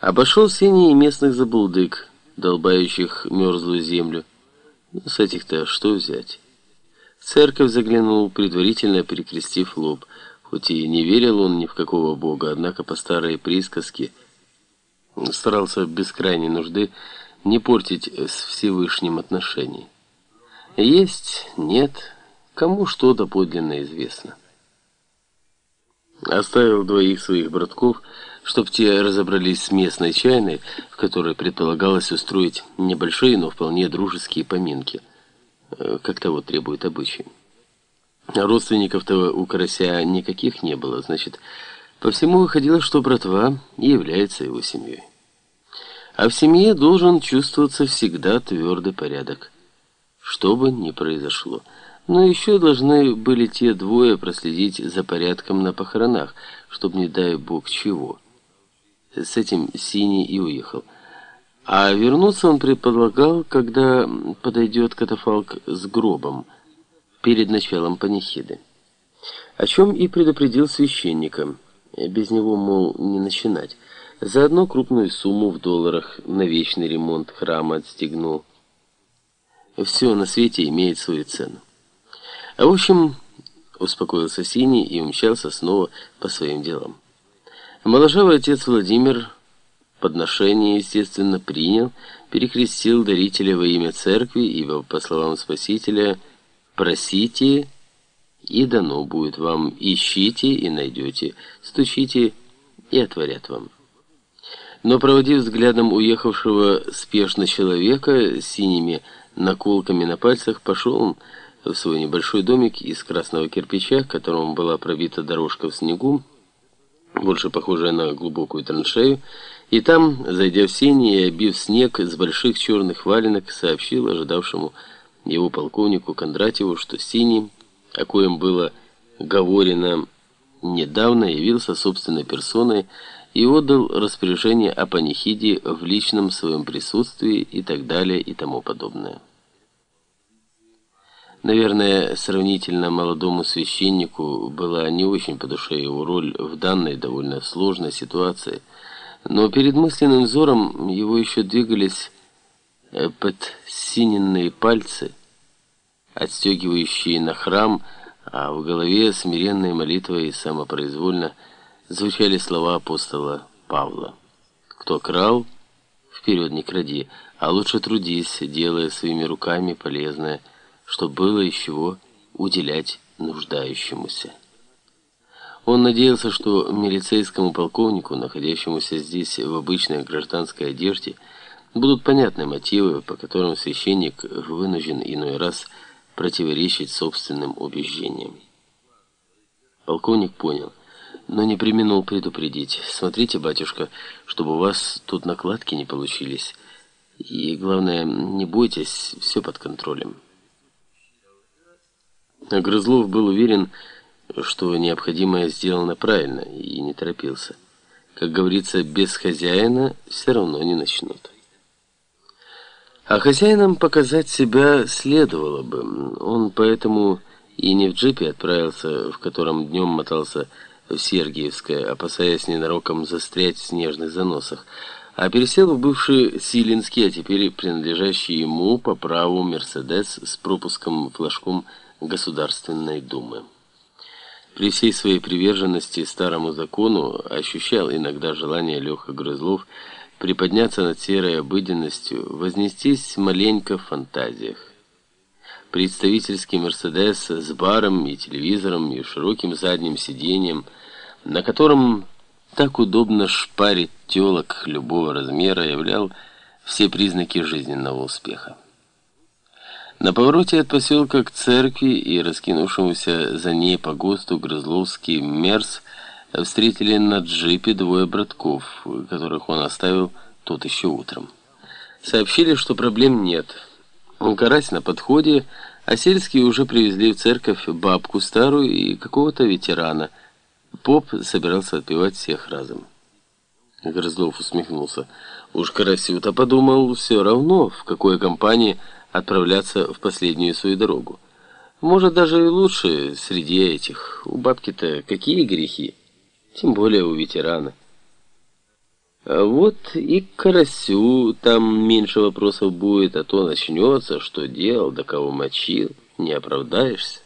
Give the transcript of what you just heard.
Обошел синий местных забулдык, долбающих мерзлую землю. С этих-то что взять? В церковь заглянул, предварительно перекрестив лоб. Хоть и не верил он ни в какого бога, однако по старой присказке старался без крайней нужды не портить с Всевышним отношений. Есть, нет, кому что доподлинно известно. Оставил двоих своих братков, чтоб те разобрались с местной чайной, в которой предполагалось устроить небольшие, но вполне дружеские поминки, э, как того требует обычай. Родственников-то у Карася никаких не было, значит, по всему выходило, что братва и является его семьей. А в семье должен чувствоваться всегда твердый порядок, что бы ни произошло. Но еще должны были те двое проследить за порядком на похоронах, чтобы не дай бог чего. С этим Синий и уехал. А вернуться он предполагал, когда подойдет катафалк с гробом перед началом панихиды. О чем и предупредил священника. Без него, мол, не начинать. Заодно крупную сумму в долларах на вечный ремонт храма отстегнул. Все на свете имеет свою цену. А в общем, успокоился Синий и умчался снова по своим делам. Моложавый отец Владимир подношение, естественно, принял, перекрестил дарителя во имя церкви, ибо, по словам Спасителя, «просите, и дано будет вам, ищите и найдете, стучите и отворят вам». Но, проводив взглядом уехавшего спешно человека с синими наколками на пальцах, пошел он в свой небольшой домик из красного кирпича, к которому была пробита дорожка в снегу, больше похожая на глубокую траншею, и там, зайдя в сени и обив снег с больших черных валенок, сообщил ожидавшему его полковнику Кондратьеву, что синий, о коем было говорено недавно, явился собственной персоной и отдал распоряжение о панихиде в личном своем присутствии и так далее и тому подобное. Наверное, сравнительно молодому священнику была не очень по душе его роль в данной довольно сложной ситуации, но перед мысленным взором его еще двигались э, подсиненные пальцы, отстегивающие на храм, а в голове смиренной молитвой и самопроизвольно звучали слова апостола Павла. «Кто крал, вперед не кради, а лучше трудись, делая своими руками полезное, чтобы было из чего уделять нуждающемуся. Он надеялся, что милицейскому полковнику, находящемуся здесь в обычной гражданской одежде, будут понятны мотивы, по которым священник вынужден иной раз противоречить собственным убеждениям. Полковник понял, но не применил предупредить. «Смотрите, батюшка, чтобы у вас тут накладки не получились. И, главное, не бойтесь, все под контролем». Грызлов был уверен, что необходимое сделано правильно, и не торопился. Как говорится, без хозяина все равно не начнут. А хозяином показать себя следовало бы. Он поэтому и не в джипе отправился, в котором днем мотался в Сергиевское, опасаясь ненароком застрять в снежных заносах, а пересел в бывший Силинский, а теперь принадлежащий ему по праву «Мерседес» с пропуском флажком Государственной Думы. При всей своей приверженности старому закону ощущал иногда желание Леха Грызлов приподняться над серой обыденностью, вознестись маленько в фантазиях. Представительский «Мерседес» с баром и телевизором и широким задним сиденьем, на котором так удобно шпарить телок любого размера, являл все признаки жизненного успеха. На повороте от поселка к церкви и раскинувшемуся за ней по ГОСТу Грызловский Мерс встретили на джипе двое братков, которых он оставил тут еще утром. Сообщили, что проблем нет. Карась на подходе, а сельские уже привезли в церковь бабку старую и какого-то ветерана. Поп собирался отпевать всех разом. Грызлов усмехнулся. Уж Карасю-то подумал, все равно, в какой компании отправляться в последнюю свою дорогу. Может, даже и лучше среди этих. У бабки-то какие грехи? Тем более у ветерана. А вот и к карасю там меньше вопросов будет, а то начнется, что делал, до кого мочил, не оправдаешься.